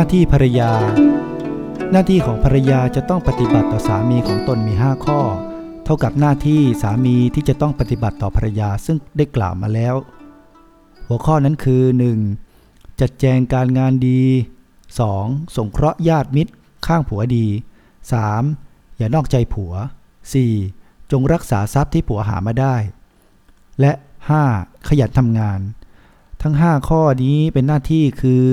หน้าที่ภรรยา หน้าที่ของภรรยาจะต้องปฏิบัติต่อสามีของตนมี 5 ข้อ เท่ากับหน้าที่สามีที่จะต้องปฏิบัติต่อภรรยาซึ่งได้กล่าวมาแล้ว หัวข้อนั้นคือ 1. จัดแจงการงานดี 2. สงเคราะห์ญาติมิตร ข้างผัวดี 3. อย่านอกใจผัว 4. จงรักษาทรัพย์ที่ผัวหามาได้ และ 5. ขยันทำงาน ทั้ง 5 ข้อนี้เป็นหน้าที่คือ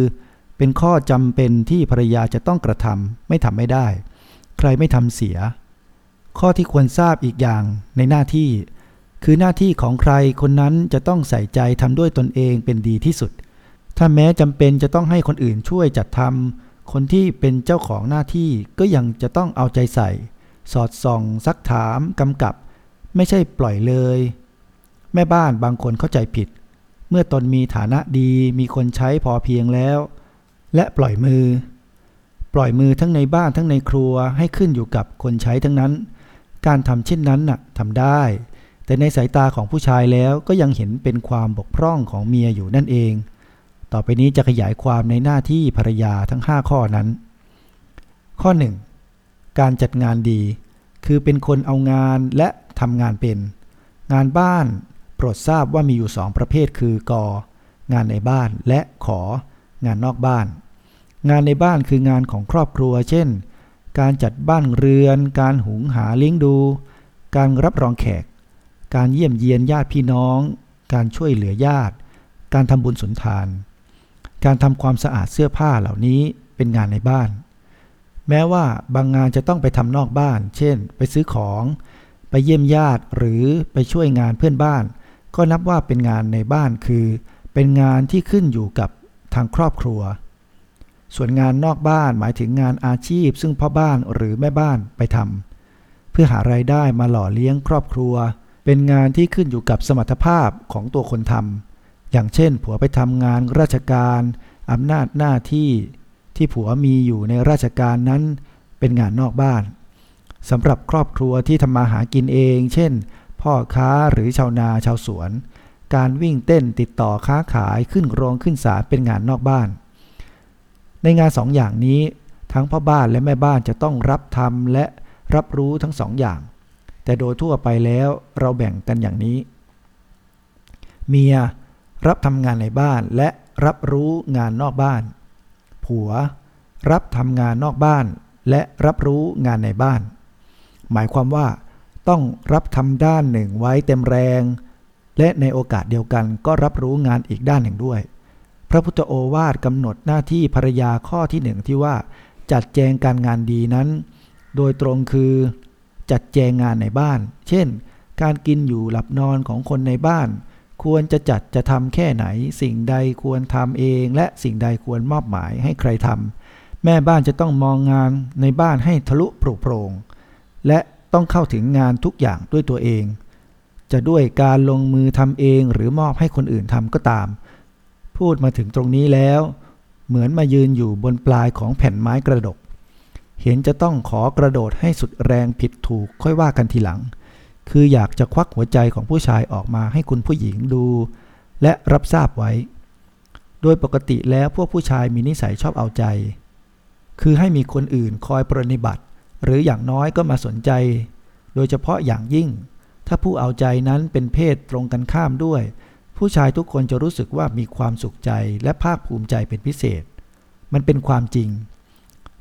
เป็นข้อจำเป็นที่ภรรยาจะต้องกระทำไม่ทำไม่ได้ ใครไม่ทำเสีย ข้อที่ควรทราบอีกอย่างในหน้าที่ คือหน้าที่ของใครคนนั้นจะต้องใส่ใจทำด้วยตนเองเป็นดีที่สุด ถ้าแม้จำเป็นจะต้องให้คนอื่นช่วยจัดทำคนที่เป็นเจ้าของหน้าที่ก็ยังจะต้องเอาใจใส่ สอดส่อง ซักถามกำกับ ไม่ใช่ปล่อยเลย แม่บ้านบางคนเข้าใจผิด เมื่อตนมีฐานะดีมีคนใช้พอเพียงแล้ว และปล่อยมือ ปล่อยมือทั้งในบ้านทั้งในครัวให้ขึ้นอยู่กับคนใช้ทั้งนั้น การทำเช่นนั้นน่ะทำได้ แต่ในสายตาของผู้ชายแล้วก็ยังเห็นเป็นความบกพร่องของเมียอยู่นั่นเอง ต่อไปนี้จะขยายความในหน้าที่ภรรยาทั้ง 5 ข้อนั้น ข้อ 1. การจัดงานดี คือเป็นคนเอางานและทำงานเป็น งานบ้านโปรดทราบว่ามีอยู่สองประเภทคือกองานในบ้านและขอ งานนอกบ้าน งานในบ้านคืองานของครอบครัว เช่น การจัดบ้านเรือน การหุงหาเลี้ยงดู การรับรองแขก การเยี่ยมเยียนญาติพี่น้อง การช่วยเหลือญาติ การทำบุญสุนทาน การทำความสะอาดเสื้อผ้าเหล่านี้เป็นงานในบ้าน แม้ว่าบางงานจะต้องไปทำนอกบ้าน เช่น ไปซื้อของ ไปเยี่ยมญาติหรือไปช่วยงานเพื่อนบ้าน ก็นับว่าเป็นงานในบ้านคือเป็นงานที่ขึ้นอยู่กับ ทางครอบครัว ส่วนงานนอกบ้านหมายถึงงานอาชีพ ซึ่งพ่อบ้านหรือแม่บ้านไปทำเพื่อหารายได้มาหล่อเลี้ยงครอบครัว เป็นงานที่ขึ้นอยู่กับสมรรถภาพของตัวคนทำอย่างเช่น ผัวไปทำงานราชการอำนาจหน้าที่ที่ผัวมีอยู่ในราชการนั้น เป็นงานนอกบ้านสำหรับครอบครัวที่ทำมาหากินเอง เช่น พ่อค้าหรือชาวนาชาวสวน การวิ่งเต้นติดต่อค้าขายขึ้นโรงขึ้นศาลเป็นงานนอกบ้าน ในงานสองอย่างนี้ทั้งพ่อบ้านและแม่บ้านจะต้องรับทำและรับรู้ทั้งสองอย่าง แต่โดยทั่วไปแล้วเราแบ่งกันอย่างนี้ เมียรับทำงานในบ้านและรับรู้งานนอกบ้าน ผัว รับทำงานนอกบ้าน และรับรู้งานในบ้าน หมายความว่า ต้องรับทำด้านหนึ่งไว้เต็มแรง และในโอกาสเดียวกันก็รับรู้งานอีกด้านหนึ่งด้วย พระพุทธโอวาทกำหนดหน้าที่ภรรยาข้อที่หนึ่งที่ว่าจัดแจงการงานดีนั้น โดยตรงคือจัดแจงงานในบ้าน เช่น การกินอยู่หลับนอนของคนในบ้าน ควรจะจัดจะทำแค่ไหน สิ่งใดควรทำเอง และสิ่งใดควรมอบหมายให้ใครทำแม่บ้านจะต้องมองงานในบ้านให้ทะลุโปร่งและต้องเข้าถึงงานทุกอย่างด้วยตัวเอง จะด้วยการลงมือทำเองหรือมอบให้คนอื่นทำก็ตาม พูดมาถึงตรงนี้แล้ว เหมือนมายืนอยู่บนปลายของแผ่นไม้กระดก เห็นจะต้องขอกระโดดให้สุดแรงผิดถูกค่อยว่ากันทีหลัง คืออยากจะควักหัวใจของผู้ชายออกมาให้คุณผู้หญิงดู และรับทราบไว้ โดยปกติแล้วพวกผู้ชายมีนิสัยชอบเอาใจ คือให้มีคนอื่นคอยปรนิบัติ หรืออย่างน้อยก็มาสนใจ โดยเฉพาะอย่างยิ่ง ถ้าผู้เอาใจนั้นเป็นเพศตรงกันข้ามด้วย ผู้ชายทุกคนจะรู้สึกว่ามีความสุขใจและภาคภูมิใจเป็นพิเศษ มันเป็นความจริง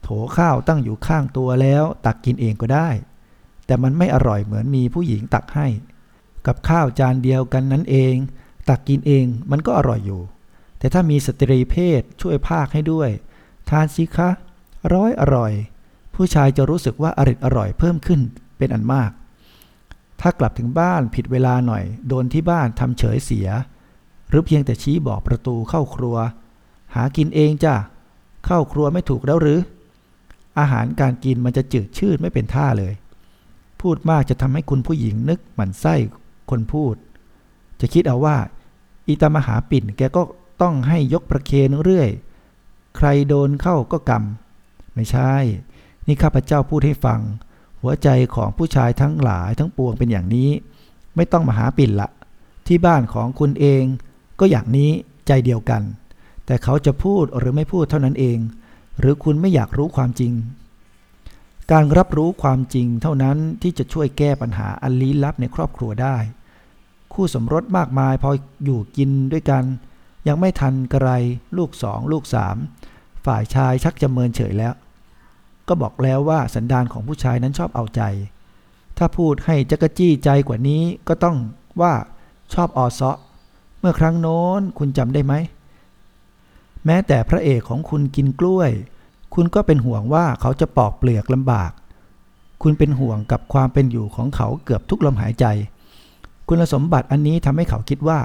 โถข้าวตั้งอยู่ข้างตัวแล้ว ตักกินเองก็ได้ แต่มันไม่อร่อยเหมือนมีผู้หญิงตักให้ กับข้าวจานเดียวกันนั้นเอง ตักกินเองมันก็อร่อยอยู่ แต่ถ้ามีสตรีเพศช่วยภาคให้ด้วย ทานสิคะร้อยอร่อย ผู้ชายจะรู้สึกว่าอริดอร่อยเพิ่มขึ้นเป็นอันมาก ถ้ากลับถึงบ้านผิดเวลาหน่อย โดนที่บ้านทำเฉยเสีย หรือเพียงแต่ชี้บอกประตูเข้าครัว หากินเองจ้ะ เข้าครัวไม่ถูกแล้วหรือ อาหารการกินมันจะจืดชืดไม่เป็นท่าเลย พูดมากจะทำให้คุณผู้หญิงนึกหมันไส้คนพูด จะคิดเอาว่าอีตามหาปิ่นแกก็ต้องให้ยกประเคนเรื่อย ใครโดนเข้าก็กรรม ไม่ใช่ นี่ข้าพเจ้าพูดให้ฟัง หัวใจของผู้ชายทั้งหลายทั้งปวงเป็นอย่างนี้ ไม่ต้องมาหาปิ่นละ ที่บ้านของคุณเองก็อย่างนี้ใจเดียวกัน แต่เขาจะพูดหรือไม่พูดเท่านั้นเอง หรือคุณไม่อยากรู้ความจริง การรับรู้ความจริงเท่านั้นที่จะช่วยแก้ปัญหาอันลี้ลับในครอบครัวได้ คู่สมรสมากมายพออยู่กินด้วยกัน ยังไม่ทันกระไรลูกสองลูกสามฝ่ายชายชักจะเมินเฉยแล้ว ก็บอกแล้วว่าสันดานของผู้ชายนั้นชอบเอาใจ ถ้าพูดให้จักจี้ใจกว่านี้ก็ต้องว่าชอบออซาะเมื่อครั้งโน้นคุณจำได้ไหม แม้แต่พระเอกของคุณกินกล้วย คุณก็เป็นห่วงว่าเขาจะปอกเปลือกลำบาก คุณเป็นห่วงกับความเป็นอยู่ของเขาเกือบทุกลมหายใจ คุณสมบัติอันนี้ทำให้เขาคิดว่า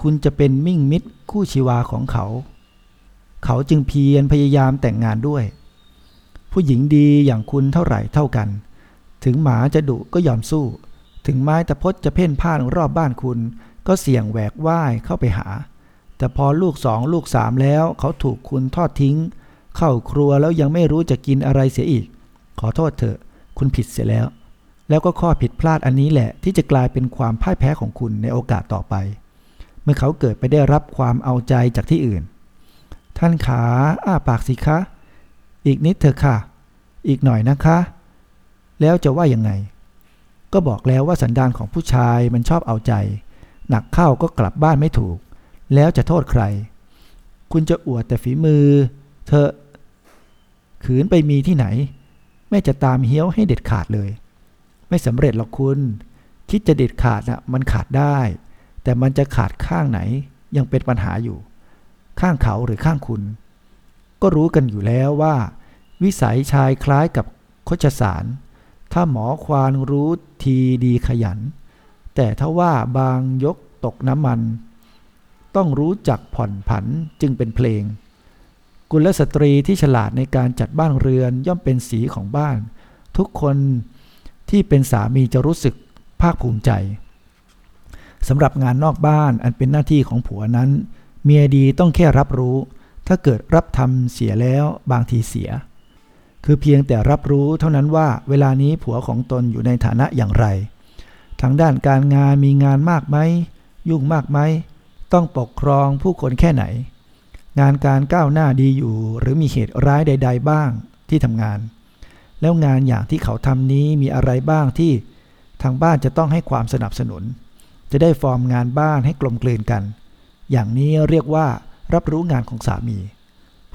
คุณจะเป็นมิ่งมิตรคู่ชีวาของเขา เขาจึงเพียรพยายามแต่งงานด้วย ผู้หญิงดีอย่างคุณเท่าไหร่เท่ากัน ถึงหมาจะดุก็ยอมสู้ ถึงไม้ตะพดจะเพ่นพ่านรอบบ้านคุณ ก็เสี่ยงแหวกว่ายเข้าไปหา แต่พอลูกสองลูกสามแล้วเขาถูกคุณทอดทิ้ง เข้าครัวแล้วยังไม่รู้จะกินอะไรเสียอีก ขอโทษเถอะ คุณผิดเสียแล้ว แล้วก็ข้อผิดพลาดอันนี้แหละ ที่จะกลายเป็นความพ่ายแพ้ของคุณในโอกาสต่อไป เมื่อเขาเกิดไปได้รับความเอาใจจากที่อื่น ท่านขาอ้าปากสิคะ อีกนิดเถอะค่ะ อีกหน่อยนะคะ แล้วจะว่ายังไง ก็บอกแล้วว่าสันดานของผู้ชายมันชอบเอาใจ หนักเข้าก็กลับบ้านไม่ถูก แล้วจะโทษใคร คุณจะอวดแต่ฝีมือ เธอ ขืนไปมีที่ไหน แม่จะตามเฮี้ยวให้เด็ดขาดเลย ไม่สำเร็จหรอกคุณ คิดจะเด็ดขาดน่ะมันขาดได้ แต่มันจะขาดข้างไหนยังเป็นปัญหาอยู่ ข้างเขาหรือข้างคุณ ก็รู้กันอยู่แล้วว่า วิสัยชายคล้ายกับโคชสาร ถ้าหมอควานรู้ทีดีขยัน แต่ถ้าว่าบางยกตกน้ำมัน ต้องรู้จักผ่อนผันจึงเป็นเพลง กุลสตรีที่ฉลาดในการจัดบ้านเรือนย่อมเป็นสีของบ้าน ทุกคนที่เป็นสามีจะรู้สึกภาคภูมิใจสำหรับงานนอกบ้านอันเป็นหน้าที่ของผัวนั้น เมียดีต้องแค่รับรู้ ถ้าเกิดรับทำเสียแล้วบางทีเสีย คือเพียงแต่รับรู้เท่านั้นว่าเวลานี้ผัวของตนอยู่ในฐานะอย่างไร ทางด้านการงานมีงานมากไหม ยุ่งมากไหม ต้องปกครองผู้คนแค่ไหน งานการก้าวหน้าดีอยู่ หรือมีเหตุร้ายใด ๆ บ้างที่ทำงาน แล้วงานอย่างที่เขาทำนี้มีอะไรบ้างที่ทางบ้านจะต้องให้ความสนับสนุน จะได้ฟอร์มงานบ้านให้กลมกลืนกัน อย่างนี้เรียกว่า รับรู้งานของสามี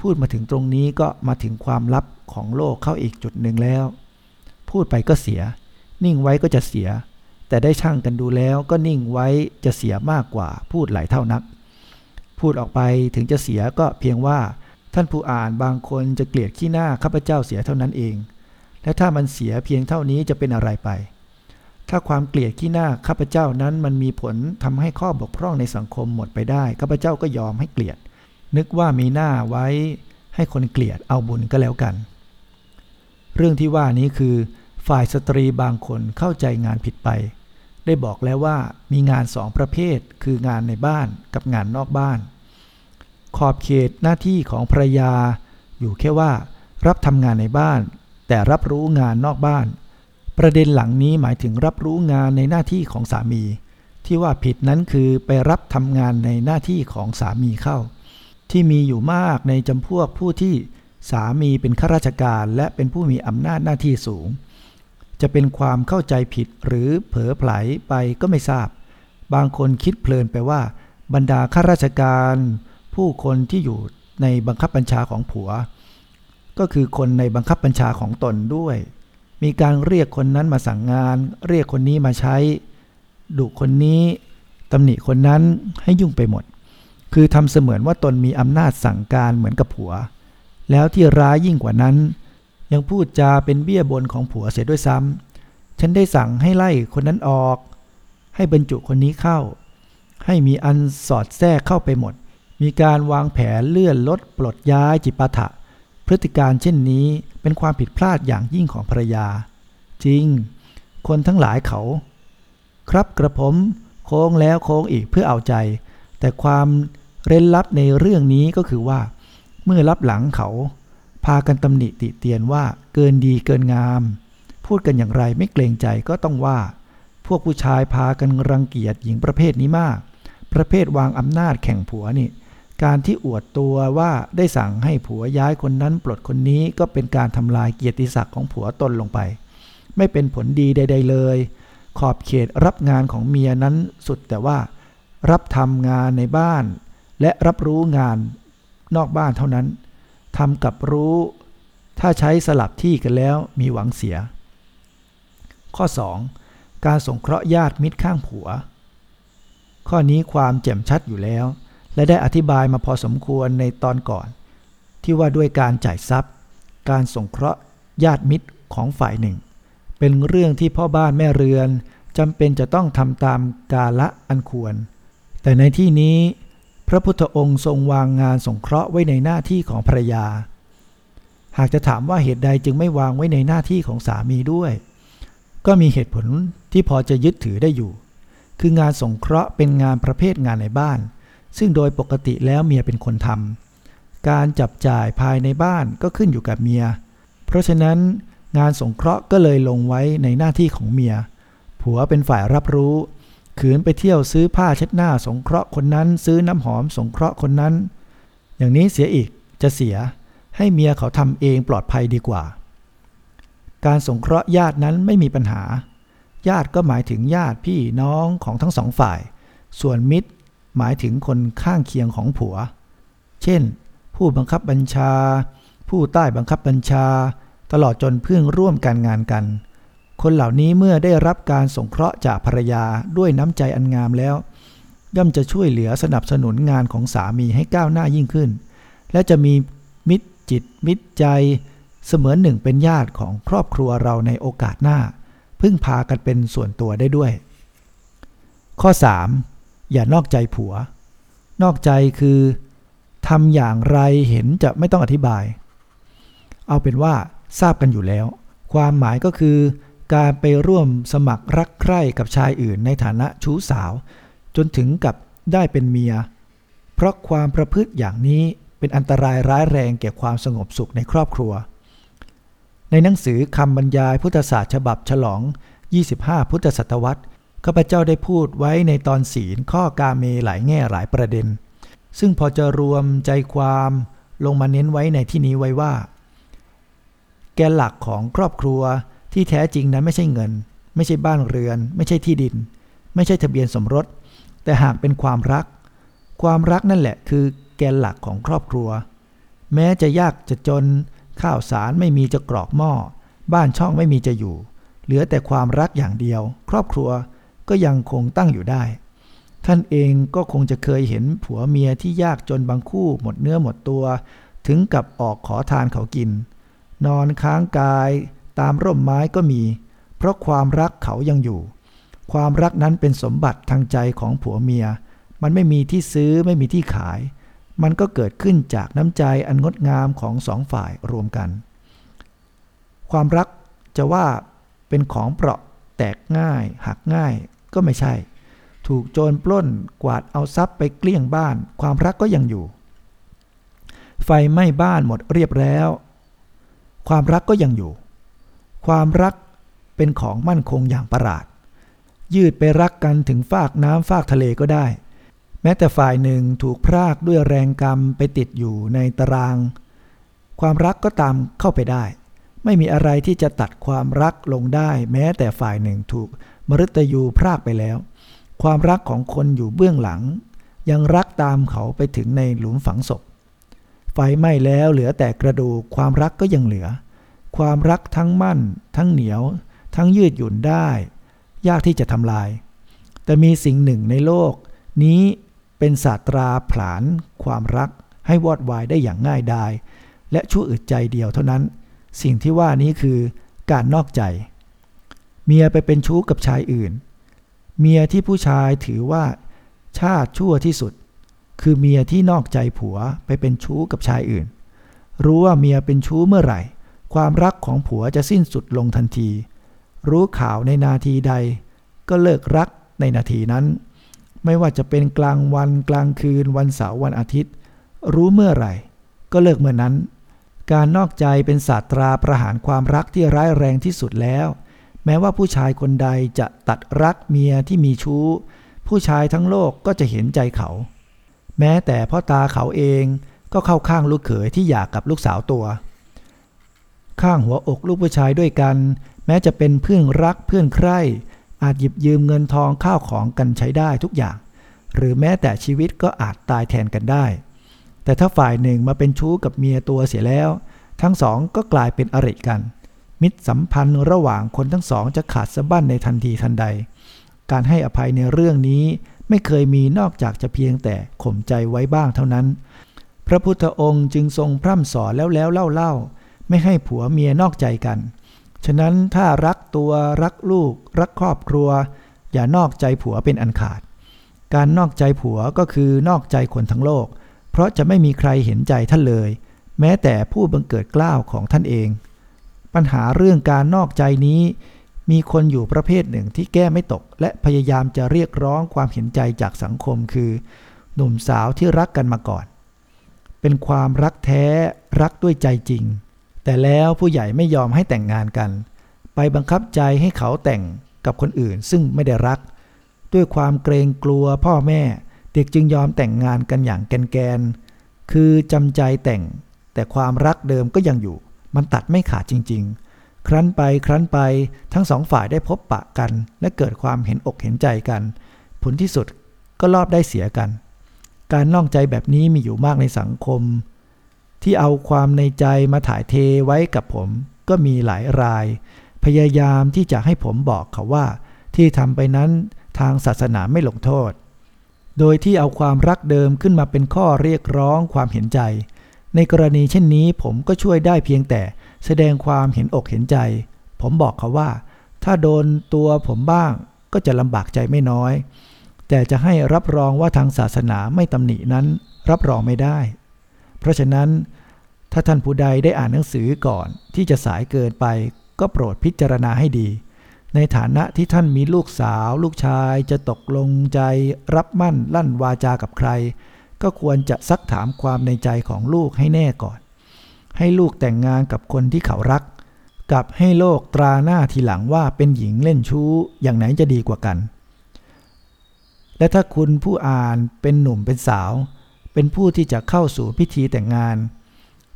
พูดมาถึงตรงนี้ก็มาถึงความลับของโลกเข้าอีกจุดหนึ่งแล้ว พูดไปก็เสีย นิ่งไว้ก็จะเสีย แต่ได้ช่างกันดูแล้วก็นิ่งไว้จะเสียมากกว่า พูดหลายเท่านัก พูดออกไปถึงจะเสียก็เพียงว่า ท่านผู้อ่านบางคนจะเกลียดขี้หน้าข้าพเจ้าเสียเท่านั้นเอง และถ้ามันเสียเพียงเท่านี้จะเป็นอะไรไป ถ้าความเกลียดขี้หน้าข้าพเจ้านั้นมันมีผลทำให้ข้อบกพร่องในสังคมหมดไปได้ข้าพเจ้าก็ยอมให้เกลียด นึกว่ามีหน้าไว้ให้คนเกลียดเอาบุญก็แล้วกัน เรื่องที่ว่านี้คือ ฝ่ายสตรีบางคนเข้าใจงานผิดไป ได้บอกแล้วว่ามีงานสองประเภท คืองานในบ้านกับงานนอกบ้าน ขอบเขตหน้าที่ของภรรยา อยู่แค่ว่ารับทำงานในบ้าน แต่รับรู้งานนอกบ้าน ประเด็นหลังนี้หมายถึงรับรู้งานในหน้าที่ของสามี ที่ว่าผิดนั้นคือไปรับทำงานในหน้าที่ของสามีเข้า ที่มีอยู่มากในจำพวกผู้ที่สามีเป็นข้าราชการและเป็นผู้มีอำนาจหน้าที่สูง จะเป็นความเข้าใจผิดหรือเผลอไผลไปก็ไม่ทราบ บางคนคิดเพลินไปว่า บรรดาข้าราชการ ผู้คนที่อยู่ในบังคับบัญชาของผัว ก็คือคนในบังคับบัญชาของตนด้วย มีการเรียกคนนั้นมาสั่งงาน เรียกคนนี้มาใช้ ดุคนนี้ตำหนิคนนั้นให้ยุ่งไปหมด คือทำเสมือนว่าตนมีอำนาจสั่งการเหมือนกับผัว แล้วที่ร้ายยิ่งกว่านั้น ยังพูดจาเป็นเบี้ยบนของผัวเสียด้วยซ้ำฉันได้สั่งให้ไล่คนนั้นออก ให้บรรจุคนนี้เข้า ให้มีอันสอดแทรกเข้าไปหมด มีการวางแผนเลื่อนลดปลดย้ายจิปาถะ พฤติการเช่นนี้เป็นความผิดพลาดอย่างยิ่งของภรรยา จริง คนทั้งหลายเขา ครับกระผมโค้งแล้วโค้งอีกเพื่อเอาใจ แต่ความเร้นลับในเรื่องนี้ก็คือว่า เมื่อรับหลังเขา พากันตำหนิติเตียนว่าเกินดีเกินงาม พูดกันอย่างไรไม่เกรงใจก็ต้องว่า พวกผู้ชายพากันรังเกียจหญิงประเภทนี้มาก ประเภทวางอำนาจแข่งผัวนี่ การที่อวดตัวว่าได้สั่งให้ผัวย้ายคนนั้นปลดคนนี้ก็เป็นการทำลายเกียรติศักดิ์ของผัวตนลงไป ไม่เป็นผลดีใด ๆ เลย ขอบเขตรับงานของเมียนั้นสุดแต่ว่า รับทำงานในบ้าน และรับรู้งานนอกบ้านเท่านั้นทำกับรู้ ถ้าใช้สลับที่กันแล้วมีหวังเสีย ข้อ 2. การสงเคราะห์ญาติมิตรข้างผัว ข้อนี้ความแจ่มชัดอยู่แล้ว และได้อธิบายมาพอสมควรในตอนก่อน ที่ว่าด้วยการจ่ายทรัพย์ การสงเคราะห์ญาติมิตรของฝ่ายหนึ่ง เป็นเรื่องที่พ่อบ้านแม่เรือนจำเป็นจะต้องทำตามกาละอันควร แต่ในที่นี้ พระพุทธองค์ทรงวางงานสงเคราะห์ไว้ในหน้าที่ของภรรยา หากจะถามว่าเหตุใดจึงไม่วางไว้ในหน้าที่ของสามีด้วย ก็มีเหตุผลที่พอจะยึดถือได้อยู่ คืองานสงเคราะห์เป็นงานประเภทงานในบ้าน ซึ่งโดยปกติแล้วเมียเป็นคนทำการจับจ่ายภายในบ้านก็ขึ้นอยู่กับเมีย เพราะฉะนั้นงานสงเคราะห์ก็เลยลงไว้ในหน้าที่ของเมีย ผัวเป็นฝ่ายรับรู้ ขืนไปเที่ยวซื้อผ้าเช็ดหน้าสงเคราะห์คนนั้น ซื้อน้ำหอมสงเคราะห์คนนั้น อย่างนี้เสียอีกจะเสีย ให้เมียเขาทำเองปลอดภัยดีกว่า การสงเคราะห์ญาตินั้นไม่มีปัญหา ญาติก็หมายถึงญาติพี่น้องของทั้งสองฝ่าย ส่วนมิตร หมายถึงคนข้างเคียงของผัว เช่น ผู้บังคับบัญชา ผู้ใต้บังคับบัญชา ตลอดจนเพื่อนร่วมการงานกัน คนเหล่านี้เมื่อได้รับการสงเคราะห์จากภรรยาด้วยน้ำใจอันงามแล้ว ย่อมจะช่วยเหลือสนับสนุนงานของสามีให้ก้าวหน้ายิ่งขึ้น และจะมีมิตรจิต มิตรใจ เสมือนหนึ่งเป็นญาติของครอบครัวเราในโอกาสหน้า พึ่งพากันเป็นส่วนตัวได้ด้วย ข้อ 3. อย่านอกใจผัว นอกใจคือทำอย่างไรเห็นจะไม่ต้องอธิบาย เอาเป็นว่าทราบกันอยู่แล้ว ความหมายก็คือ การไปร่วมสมัครรักใคร่กับชายอื่นในฐานะชู้สาว จนถึงกับได้เป็นเมีย เพราะความประพฤติอย่างนี้เป็นอันตรายร้ายแรงแก่ความสงบสุขในครอบครัว ในหนังสือคำบรรยายพุทธศาสตร์ฉบับฉลอง 25 พุทธศตวรรษ ข้าพเจ้าได้พูดไว้ในตอนศีลข้อกาเมหลายแง่หลายประเด็น ซึ่งพอจะรวมใจความลงมาเน้นไว้ในที่นี้ไว้ว่า แกนหลักของครอบครัวที่แท้จริงนั้นไม่ใช่เงิน ไม่ใช่บ้านเรือน ไม่ใช่ที่ดิน ไม่ใช่ทะเบียนสมรส แต่หากเป็นความรัก ความรักนั่นแหละคือแกนหลักของครอบครัว แม้จะยากจะจนข้าวสารไม่มีจะกรอกหม้อ บ้านช่องไม่มีจะอยู่ เหลือแต่ความรักอย่างเดียว ครอบครัว ก็ยังคงตั้งอยู่ได้ ท่านเองก็คงจะเคยเห็นผัวเมียที่ยากจนบางคู่หมดเนื้อหมดตัว ถึงกับออกขอทานเขากิน นอนค้างกายตามร่มไม้ก็มี เพราะความรักเขายังอยู่ ความรักนั้นเป็นสมบัติทางใจของผัวเมีย มันไม่มีที่ซื้อไม่มีที่ขาย มันก็เกิดขึ้นจากน้ำใจอันงดงามของสองฝ่ายรวมกัน ความรักจะว่าเป็นของเปราะแตกง่าย หักง่าย ก็ไม่ใช่ ถูกโจรปล้นกวาดเอาทรัพย์ไปเกลี้ยงบ้าน ความรักก็ยังอยู่ ไฟไหม้บ้านหมดเรียบแล้ว ความรักก็ยังอยู่ ความรักเป็นของมั่นคงอย่างประหลาด ยืดไปรักกันถึงฟากน้ำฟากทะเลก็ได้ แม้แต่ฝ่ายหนึ่งถูกพรากด้วยแรงกรรมไปติดอยู่ในตาราง ความรักก็ตามเข้าไปได้ ไม่มีอะไรที่จะตัดความรักลงได้ แม้แต่ฝ่ายหนึ่งถูก มฤตยูพรากไปแล้ว ความรักของคนอยู่เบื้องหลัง ยังรักตามเขาไปถึงในหลุมฝังศพ ไฟไหม้แล้วเหลือแต่กระดูกความรักก็ยังเหลือ ความรักทั้งมั่น ทั้งเหนียว ทั้งยืดหยุ่นได้ ยากที่จะทำลาย แต่มีสิ่งหนึ่งในโลก นี้เป็นศาสตราผลาน ความรักให้วอดวายได้อย่างง่ายดายและชั่วอึดใจเดียวเท่านั้น สิ่งที่ว่านี้คือการนอกใจ เมียไปเป็นชู้กับชายอื่น เมียที่ผู้ชายถือว่า ชาติชั่วที่สุด คือเมียที่นอกใจผัวไปเป็นชู้กับชายอื่น รู้ว่าเมียเป็นชู้เมื่อไหร่ ความรักของผัวจะสิ้นสุดลงทันที รู้ข่าวในนาทีใด ก็เลิกรักในนาทีนั้น ไม่ว่าจะเป็นกลางวันกลางคืนวันเสาร์วันอาทิตย์ รู้เมื่อไหร่ ก็เลิกเมื่อนั้น การนอกใจเป็นศาสตราประหารความรักที่ร้ายแรงที่สุดแล้ว แม้ว่าผู้ชายคนใดจะตัดรักเมียที่มีชู้ ผู้ชายทั้งโลกก็จะเห็นใจเขา แม้แต่พ่อตาเขาเองก็เข้าข้างลูกเขยที่อยากกับลูกสาวตัว ข้างหัวอกลูกผู้ชายด้วยกัน แม้จะเป็นเพื่อนรักเพื่อนใคร่ อาจหยิบยืมเงินทองข้าวของกันใช้ได้ทุกอย่าง หรือแม้แต่ชีวิตก็อาจตายแทนกันได้ แต่ถ้าฝ่ายหนึ่งมาเป็นชู้กับเมียตัวเสียแล้ว ทั้งสองก็กลายเป็นอริกัน มิตรสัมพันธ์ระหว่างคนทั้งสองจะขาดสะบั้นในทันทีทันใด การให้อภัยในเรื่องนี้ไม่เคยมีนอกจากจะเพียงแต่ข่มใจไว้บ้างเท่านั้น พระพุทธองค์จึงทรงพร่ำสอนแล้วแล้วเล่าเล่าไม่ให้ผัวเมียนอกใจกัน ฉะนั้นถ้ารักตัวรักลูก รักครอบครัว อย่านอกใจผัวเป็นอันขาด การนอกใจผัวก็คือนอกใจคนทั้งโลก เพราะจะไม่มีใครเห็นใจท่านเลย แม้แต่ผู้บังเกิดกล้าวของท่านเอง ปัญหาเรื่องการนอกใจนี้ มีคนอยู่ประเภทหนึ่งที่แก้ไม่ตก และพยายามจะเรียกร้องความเห็นใจจากสังคมคือ หนุ่มสาวที่รักกันมาก่อน เป็นความรักแท้รักด้วยใจจริง แต่แล้วผู้ใหญ่ไม่ยอมให้แต่งงานกัน ไปบังคับใจให้เขาแต่งกับคนอื่นซึ่งไม่ได้รัก ด้วยความเกรงกลัวพ่อแม่ เด็กจึงยอมแต่งงานกันอย่างแกนๆคือจำใจแต่ง แต่ความรักเดิมก็ยังอยู่ มันตัดไม่ขาดจริง ๆ ครั้นไปครั้นไปทั้งสองฝ่ายได้พบปะกัน และเกิดความเห็นอกเห็นใจกัน ผลที่สุดก็รอบได้เสียกัน การนอกใจแบบนี้มีอยู่มากในสังคม ที่เอาความในใจมาถ่ายเทไว้กับผม ก็มีหลายราย พยายามที่จะให้ผมบอกเขาว่า ที่ทำไปนั้นทางศาสนาไม่ลงโทษ โดยที่เอาความรักเดิมขึ้นมาเป็นข้อเรียกร้องความเห็นใจ ในกรณีเช่นนี้ผมก็ช่วยได้เพียงแต่แสดงความเห็นอกเห็นใจ ผมบอกเขาว่า ถ้าโดนตัวผมบ้างก็จะลำบากใจไม่น้อย แต่จะให้รับรองว่าทางศาสนาไม่ตำหนินั้น รับรองไม่ได้ เพราะฉะนั้น ถ้าท่านผู้ใดได้อ่านหนังสือก่อนที่จะสายเกินไป ก็โปรดพิจารณาให้ดี ในฐานะที่ท่านมีลูกสาว ลูกชายจะตกลงใจ รับมั่นลั่นวาจากับใคร ก็ควรจะซักถามความในใจของลูกให้แน่ก่อน ให้ลูกแต่งงานกับคนที่เขารัก กับให้โลกตราหน้าทีหลังว่าเป็นหญิงเล่นชู้อย่างไหนจะดีกว่ากัน และถ้าคุณผู้อ่านเป็นหนุ่มเป็นสาว เป็นผู้ที่จะเข้าสู่พิธีแต่งงาน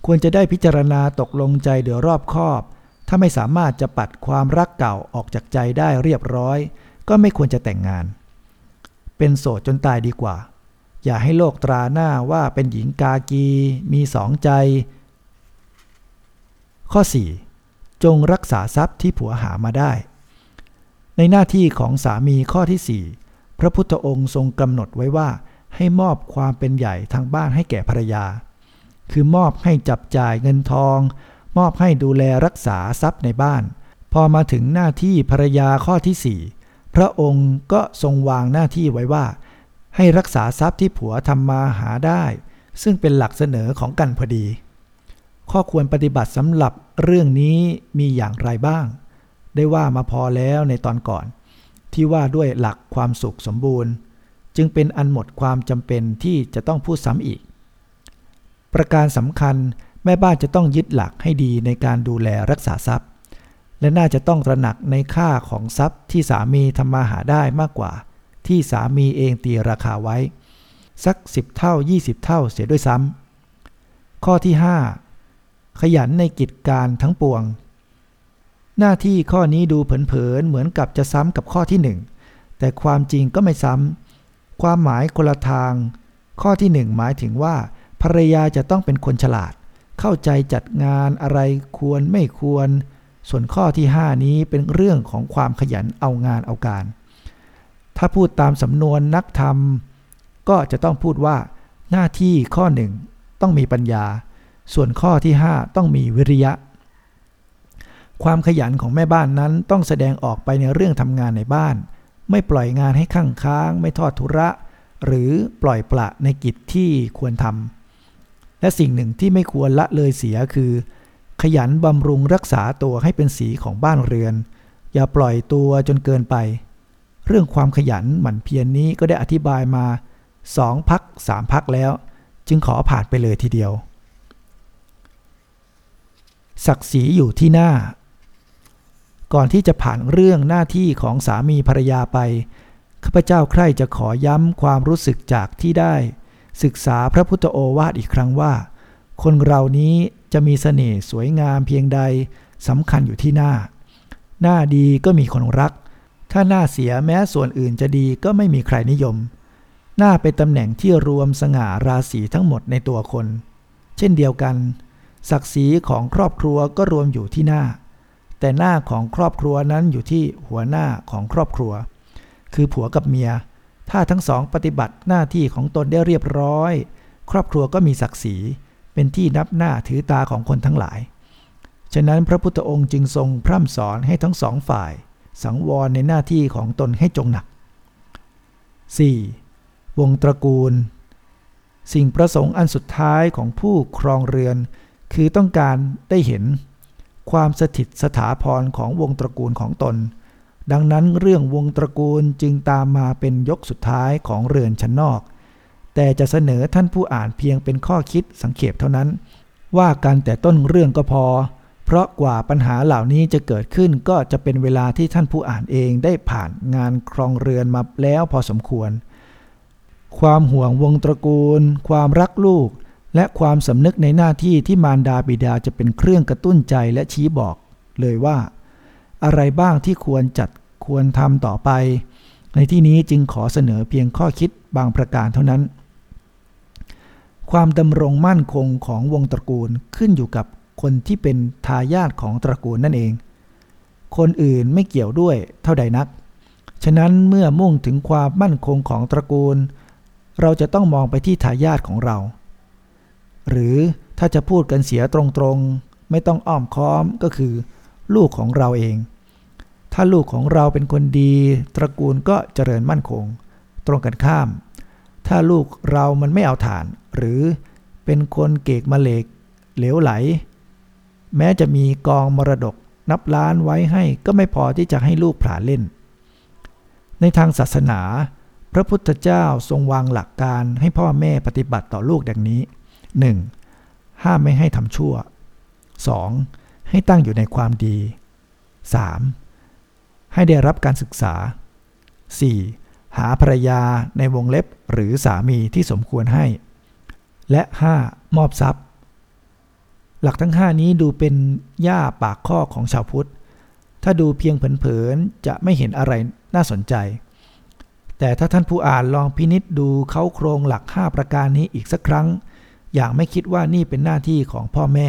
ควรจะได้พิจารณาตกลงใจเดือรอบคอบ ถ้าไม่สามารถจะปัดความรักเก่าออกจากใจได้เรียบร้อย ก็ไม่ควรจะแต่งงาน เป็นโสดจนตายดีกว่า อย่าให้โลกตราหน้าว่าเป็นหญิงกากี มีสองใจ ข้อ 4. จงรักษาทรัพย์ที่ผัวหามาได้ ในหน้าที่ของสามีข้อที่ 4 พระพุทธองค์ทรงกำหนดไว้ว่า ให้มอบความเป็นใหญ่ทางบ้านให้แก่ภรรยา คือมอบให้จับจ่ายเงินทอง มอบให้ดูแลรักษาทรัพย์ในบ้าน พอมาถึงหน้าที่ภรรยาข้อที่ 4 พระองค์ก็ทรงวางหน้าที่ไว้ว่า ให้รักษาทรัพย์ที่ผัวทำมาหาได้ ซึ่งเป็นหลักเสนอของกันพอดี ข้อควรปฏิบัติสำหรับเรื่องนี้มีอย่างไรบ้าง ได้ว่ามาพอแล้วในตอนก่อน ที่ว่าด้วยหลักความสุขสมบูรณ์ จึงเป็นอันหมดความจำเป็นที่จะต้องพูดซ้ำอีก ประการสำคัญแม่บ้านจะต้องยึดหลักให้ดีในการดูแลรักษาทรัพย์ และน่าจะต้องตระหนักในค่าของทรัพย์ที่สามีทำมาหาได้มากกว่า ที่สามีเองตีราคาไว้ สัก 10 เท่า 20 เท่าเสียด้วยซ้ำข้อที่ 5 ขยันในกิจการทั้งปวง หน้าที่ข้อนี้ดูเผินๆเหมือนกับจะซ้ำกับข้อที่หนึ่งแต่ความจริงก็ไม่ซ้ำความหมายคนละทาง ข้อที่หนึ่งหมายถึงว่าภรรยาจะต้องเป็นคนฉลาด เข้าใจจัดงานอะไรควรไม่ควร ส่วนข้อที่ห้านี้เป็นเรื่องของความขยันเอางานเอาการ ถ้าพูดตามสำนวนนักธรรม ก็จะต้องพูดว่า หน้าที่ข้อหนึ่งต้องมีปัญญา ส่วนข้อที่ 5 ต้องมีวิริยะ ความขยันของแม่บ้านนั้นต้องแสดงออกไปในเรื่องทำงานในบ้าน ไม่ปล่อยงานให้ข้างค้าง ไม่ทอดทุระ หรือปล่อยปละในกิจที่ควรทำและสิ่งหนึ่งที่ไม่ควรละเลยเสียคือ ขยันบำรุงรักษาตัวให้เป็นสีของบ้านเรือน อย่าปล่อยตัวจนเกินไป เรื่องความขยันหมั่นเพียรนนี้ก็ได้อธิบายมาสองพักสามพักแล้ว จึงขอผ่านไปเลยทีเดียว ศักดิ์ศรีอยู่ที่หน้า ก่อนที่จะผ่านเรื่องหน้าที่ของสามีภรรยาไปข้าพเจ้าใคร่จะขอย้ำความรู้สึกจากที่ได้ ศึกษาพระพุทธโอวาทอีกครั้งว่า คนเรานี้จะมีเสน่ห์สวยงามเพียงใดสำคัญอยู่ที่หน้า หน้าดีก็มีคนรัก ถ้าหน้าเสียแม้ส่วนอื่นจะดีก็ไม่มีใครนิยม หน้าเป็นตำแหน่งที่รวมสง่าราศีทั้งหมดในตัวคน เช่นเดียวกัน ศักดิ์ศรีของครอบครัวก็รวมอยู่ที่หน้า แต่หน้าของครอบครัวนั้นอยู่ที่หัวหน้าของครอบครัว คือผัวกับเมีย ถ้าทั้งสองปฏิบัติหน้าที่ของตนได้เรียบร้อย ครอบครัวก็มีศักดิ์ศรีเป็นที่นับหน้าถือตาของคนทั้งหลาย ฉะนั้นพระพุทธองค์จึงทรงพร่ำสอนให้ทั้งสองฝ่าย สังวรในหน้าที่ของตนให้จงหนัก 4. วงตระกูล สิ่งประสงค์อันสุดท้ายของผู้ครองเรือน คือต้องการได้เห็น ความสถิตสถาพรของวงตระกูลของตน ดังนั้นเรื่องวงตระกูลจึงตามมาเป็นยกสุดท้ายของเรือนชั้นนอก แต่จะเสนอท่านผู้อ่านเพียงเป็นข้อคิดสังเขปเท่านั้น ว่ากันแต่ต้นเรื่องก็พอ เพราะกว่าปัญหาเหล่านี้จะเกิดขึ้นก็จะเป็นเวลาที่ท่านผู้อ่านเองได้ผ่านงานครองเรือนมาแล้วพอสมควร ความห่วงวงตระกูล ความรักลูก และความสำนึกในหน้าที่ที่มารดาบิดาจะเป็นเครื่องกระตุ้นใจและชี้บอก เลยว่า อะไรบ้างที่ควรจัดควรทำต่อไป ในที่นี้จึงขอเสนอเพียงข้อคิดบางประการเท่านั้น ความดำรงมั่นคงของวงตระกูลขึ้นอยู่กับ คนที่เป็นทายาทของตระกูลนั่นเอง คนอื่นไม่เกี่ยวด้วยเท่าใดนัก ฉะนั้นเมื่อมุ่งถึงความมั่นคงของตระกูล เราจะต้องมองไปที่ทายาทของเรา หรือถ้าจะพูดกันเสียตรงๆ ไม่ต้องอ้อมค้อมก็คือ ลูกของเราเอง ถ้าลูกของเราเป็นคนดี ตระกูลก็เจริญมั่นคง ตรงกันข้าม ถ้าลูกเรามันไม่เอาฐาน หรือเป็นคนเกกมาเลกเหลวไหล แม้จะมีกองมรดกนับล้านไว้ให้ก็ไม่พอที่จะให้ลูกผลาเล่น ในทางศาสนา พระพุทธเจ้าทรงวางหลักการให้พ่อแม่ปฏิบัติต่อลูกดังนี้ 1. ห้ามไม่ให้ทำชั่ว 2. ให้ตั้งอยู่ในความดี 3. ให้ได้รับการศึกษา 4. หาภรรยาในวงเล็บหรือสามีที่สมควรให้ และ 5. มอบทรัพย์ หลักทั้ง 5 นี้ดูเป็นหญ้าปากข้อของชาวพุทธ ถ้าดูเพียงเผินๆจะไม่เห็นอะไรน่าสนใจ แต่ถ้าท่านผู้อ่านลองพินิษดูเขาโครงหลัก 5 ประการนี้อีกสักครั้ง อย่างไม่คิดว่านี่เป็นหน้าที่ของพ่อแม่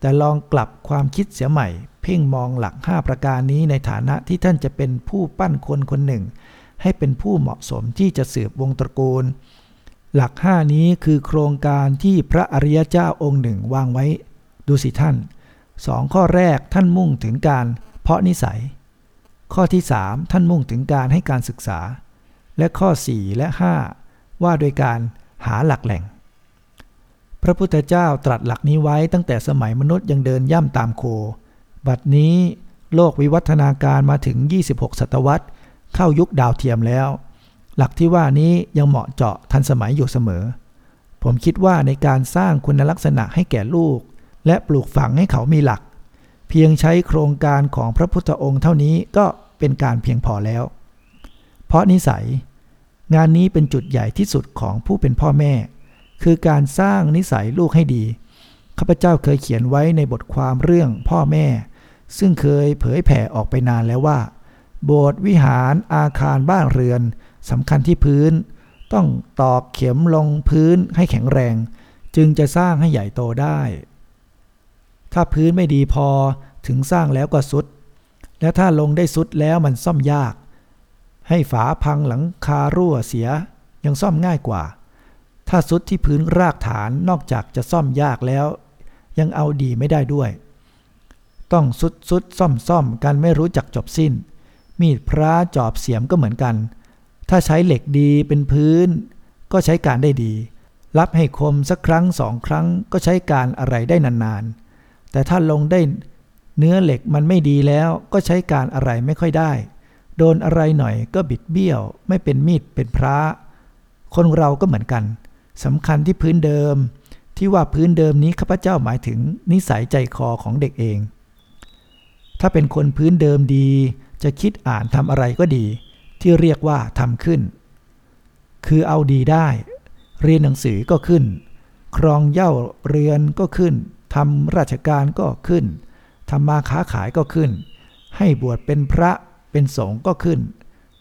แต่ลองกลับความคิดเสียใหม่ เพ่งมองหลัก 5 ประการนี้ในฐานะที่ท่านจะเป็นผู้ปั้นคนคนหนึ่ง ให้เป็นผู้เหมาะสมที่จะสืบวงตระกูลหลัก 5 นี้คือโครงการที่พระอริยเจ้าองค์หนึ่งวางไว้ ดูสิท่านสองข้อแรกท่านมุ่งถึงการเพาะนิสัย ข้อที่3ท่านมุ่งถึงการให้การศึกษา และข้อ 4 และ 5 ว่าโดยการหาหลักแหล่ง พระพุทธเจ้าตรัสหลักนี้ไว้ตั้งแต่สมัยมนุษย์ยังเดินย่ำตามโค บัดนี้โลกวิวัฒนาการมาถึง 26 ศตวรรษ เข้ายุคดาวเทียมแล้ว หลักที่ว่านี้ยังเหมาะเจาะทันสมัยอยู่เสมอ ผมคิดว่าในการสร้างคุณลักษณะให้แก่ลูก และปลูกฝังให้เขามีหลัก เพียงใช้โครงการของพระพุทธองค์เท่านี้ก็เป็นการเพียงพอแล้ว เพราะนิสัย งานนี้เป็นจุดใหญ่ที่สุดของผู้เป็นพ่อแม่ คือการสร้างนิสัยลูกให้ดีข้าพเจ้าเคยเขียนไว้ในบทความเรื่องพ่อแม่ ซึ่งเคยเผยแผ่ออกไปนานแล้วว่า โบสถ์วิหารอาคารบ้านเรือนสำคัญที่พื้น ต้องตอกเข็มลงพื้นให้แข็งแรง จึงจะสร้างให้ใหญ่โตได้ ถ้าพื้นไม่ดีพอถึงสร้างแล้วก็สุด และถ้าลงได้สุดแล้วมันซ่อมยาก ให้ฝาพังหลังคารั่วเสียยังซ่อมง่ายกว่า ถ้าสุดที่พื้นรากฐานนอกจากจะซ่อมยากแล้ว ยังเอาดีไม่ได้ด้วย ต้องสุดสุดซ่อมซ่อมกันไม่รู้จักจบสิ้น มีดพระจอบเสียมก็เหมือนกัน ถ้าใช้เหล็กดีเป็นพื้น ก็ใช้การได้ดีรับให้คมสักครั้งสองครั้งก็ใช้การอะไรได้นานๆ แต่ถ้าลงได้เนื้อเหล็กมันไม่ดีแล้วก็ใช้การอะไรไม่ค่อยได้ โดนอะไรหน่อยก็บิดเบี้ยว ไม่เป็นมีดเป็นพระ คนเราก็เหมือนกันสำคัญที่พื้นเดิม ที่ว่าพื้นเดิมนี้ข้าพเจ้าหมายถึงนิสัยใจคอของเด็กเอง ถ้าเป็นคนพื้นเดิมดี จะคิดอ่านทำอะไรก็ดี ที่เรียกว่าทำขึ้น คือเอาดีได้ เรียนหนังสือก็ขึ้น ครองเย้าเรือนก็ขึ้น ทำราชการก็ขึ้นทำมาค้าขายก็ขึ้น ให้บวชเป็นพระเป็นสงฆ์ก็ขึ้น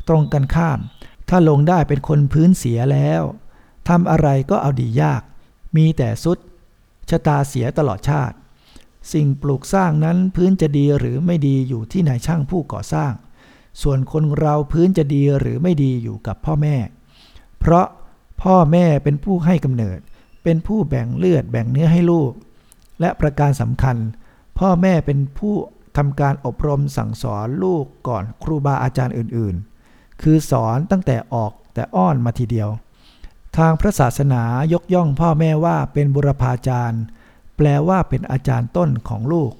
ตรงกันข้าม ถ้าลงได้เป็นคนพื้นเสียแล้วทำอะไรก็เอาดียาก มีแต่สุดชะตาเสียตลอดชาติ สิ่งปลูกสร้างนั้นพื้นจะดีหรือไม่ดีอยู่ที่นายช่างผู้ก่อสร้าง ส่วนคนเราพื้นจะดีหรือไม่ดีอยู่กับพ่อแม่ เพราะพ่อแม่เป็นผู้ให้กำเนิด เป็นผู้แบ่งเลือดแบ่งเนื้อให้ลูก และประการสำคัญ พ่อแม่เป็นผู้ทำการอบรมสั่งสอนลูกก่อนครูบาอาจารย์อื่นๆ คือสอนตั้งแต่ออกแต่อ้อนมาทีเดียว ทางพระศาสนายกย่องพ่อแม่ว่าเป็นบุรพาจารย์ แปลว่าเป็นอาจารย์ต้นของลูก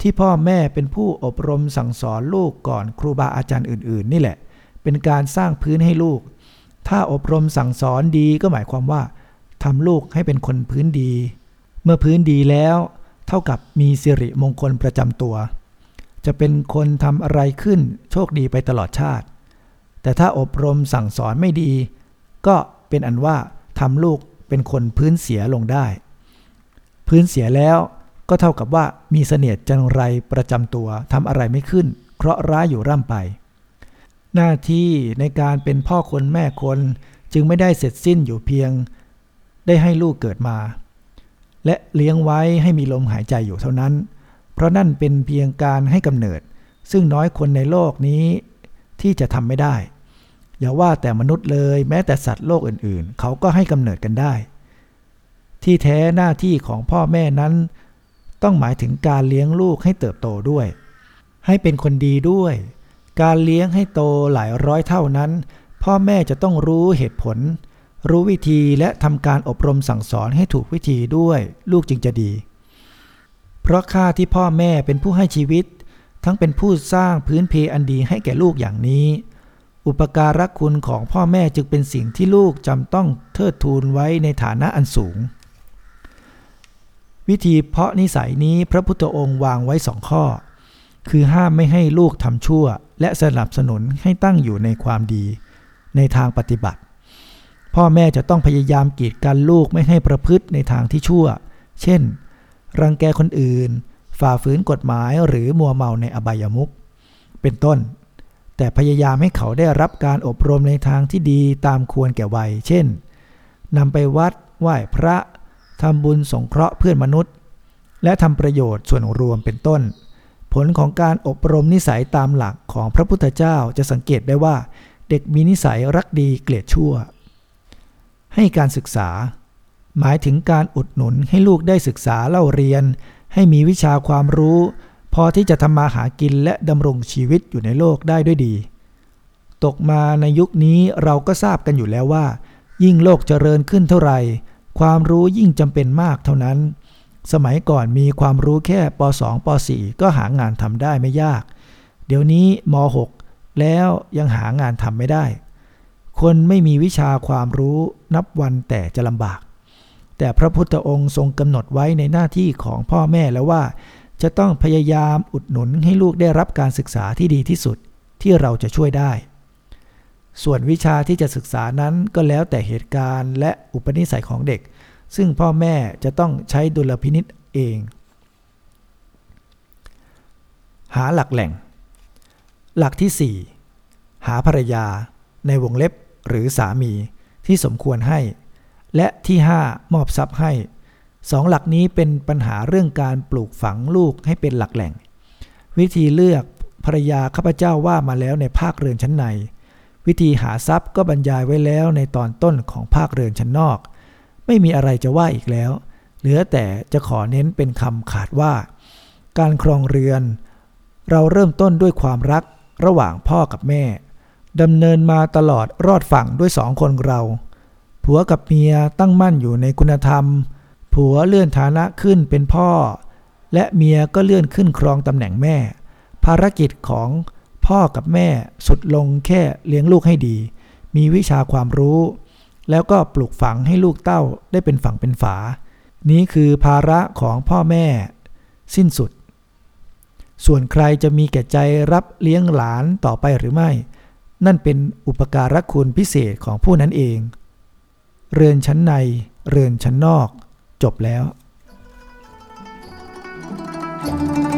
ที่พ่อแม่เป็นผู้อบรมสั่งสอนลูกก่อนครูบาอาจารย์อื่นๆ นี่แหละ เป็นการสร้างพื้นให้ลูก ถ้าอบรมสั่งสอนดีก็หมายความว่าทำลูกให้เป็นคนพื้นดี เมื่อพื้นดีแล้ว เท่ากับมีสิริมงคลประจำตัว จะเป็นคนทำอะไรขึ้นโชคดีไปตลอดชาติ แต่ถ้าอบรมสั่งสอนไม่ดี ก็เป็นอันว่าทำลูกเป็นคนพื้นเสียลงได้ พื้นเสียแล้วก็เท่ากับว่ามีเสนียดจังไรประจำตัวทำอะไรไม่ขึ้น เคราะห์ร้ายอยู่ร่ำไป หน้าที่ในการเป็นพ่อคนแม่คนจึงไม่ได้เสร็จสิ้นอยู่เพียง ได้ให้ลูกเกิดมา และเลี้ยงไว้ให้มีลมหายใจอยู่เท่านั้น เพราะนั่นเป็นเพียงการให้กำเนิด ซึ่งน้อยคนในโลกนี้ที่จะทำไม่ได้ อย่าว่าแต่มนุษย์เลยแม้แต่สัตว์โลกอื่นๆ เขาก็ให้กำเนิดกันได้ ที่แท้หน้าที่ของพ่อแม่นั้น ต้องหมายถึงการเลี้ยงลูกให้เติบโตด้วย ให้เป็นคนดีด้วย การเลี้ยงให้โตหลายร้อยเท่านั้น พ่อแม่จะต้องรู้เหตุผล รู้วิธีและทำการอบรมสั่งสอนให้ถูกวิธีด้วย ลูกจึงจะดี เพราะข้าที่พ่อแม่เป็นผู้ให้ชีวิต ทั้งเป็นผู้สร้างพื้นเพอันดีให้แก่ลูกอย่างนี้ อุปการะคุณของพ่อแม่จึงเป็นสิ่งที่ลูกจำต้องเทิดทูนไว้ในฐานะอันสูง วิธีเพาะนิสัยนี้พระพุทธองค์วางไว้สองข้อ คือห้ามไม่ให้ลูกทำชั่ว และสนับสนุนให้ตั้งอยู่ในความดี ในทางปฏิบัติ พ่อแม่จะต้องพยายามกีดกันลูกไม่ให้ประพฤติในทางที่ชั่ว เช่น รังแกคนอื่น ฝ่าฝืนกฎหมายหรือมัวเมาในอบายมุขเป็นต้น แต่พยายามให้เขาได้รับการอบรมในทางที่ดีตามควรแก่วัย เช่นนำไปวัดไหว้พระทำบุญสงเคราะห์เพื่อนมนุษย์ และทำประโยชน์ส่วนรวมเป็นต้น ผลของการอบรมนิสัยตามหลักของพระพุทธเจ้าจะสังเกตได้ว่า เด็กมีนิสัยรักดีเกลียดชั่ว ให้การศึกษา หมายถึงการอุดหนุนให้ลูกได้ศึกษาเล่าเรียน ให้มีวิชาความรู้ พอที่จะทำมาหากินและดำรงชีวิตอยู่ในโลกได้ด้วยดี ตกมาในยุคนี้เราก็ทราบกันอยู่แล้วว่า ยิ่งโลกเจริญขึ้นเท่าไหร่ ความรู้ยิ่งจำเป็นมากเท่านั้น สมัยก่อนมีความรู้แค่ป .2 ป .4 ก็หางานทำได้ไม่ยาก เดี๋ยวนี้ม .6 แล้วยังหางานทำไม่ได้ คนไม่มีวิชาความรู้นับวันแต่จะลำบาก แต่พระพุทธองค์ทรงกำหนดไว้ในหน้าที่ของพ่อแม่แล้วว่า จะต้องพยายามอุดหนุนให้ลูกได้รับการศึกษาที่ดีที่สุดที่เราจะช่วยได้ ส่วนวิชาที่จะศึกษานั้นก็แล้วแต่เหตุการณ์และอุปนิสัยของเด็ก ซึ่งพ่อแม่จะต้องใช้ดุลพินิษเอง หาหลักแหล่ง หลักที่ 4 หาภรรยาในวงเล็บ หรือสามีที่สมควรให้ และที่ 5 มอบทรัพย์ให้สองหลักนี้เป็นปัญหาเรื่องการปลูกฝังลูกให้เป็นหลักแหล่ง วิธีเลือกภรรยาข้าพเจ้าว่ามาแล้วในภาคเรือนชั้นใน วิธีหาทรัพย์ก็บรรยายไว้แล้วในตอนต้นของภาคเรือนชั้นนอก ไม่มีอะไรจะว่าอีกแล้ว เหลือแต่จะขอเน้นเป็นคำขาดว่า การครองเรือน เราเริ่มต้นด้วยความรักระหว่างพ่อกับแม่ ดำเนินมาตลอดรอดฝั่งด้วยสองคนเรา ผัวกับเมียตั้งมั่นอยู่ในคุณธรรม ผัวเลื่อนฐานะขึ้นเป็นพ่อ และเมียก็เลื่อนขึ้นครองตำแหน่งแม่ ภารกิจของพ่อกับแม่สุดลงแค่เลี้ยงลูกให้ดี มีวิชาความรู้ แล้วก็ปลูกฝังให้ลูกเต้าได้เป็นฝั่งเป็นฝา นี้คือภาระของพ่อแม่ สิ้นสุด ส่วนใครจะมีแก่ใจรับเลี้ยงหลานต่อไปหรือไม่ นั่นเป็นอุปการะคุณพิเศษของผู้นั้นเอง เรือนชั้นใน เรือนชั้นนอก จบแล้ว thank you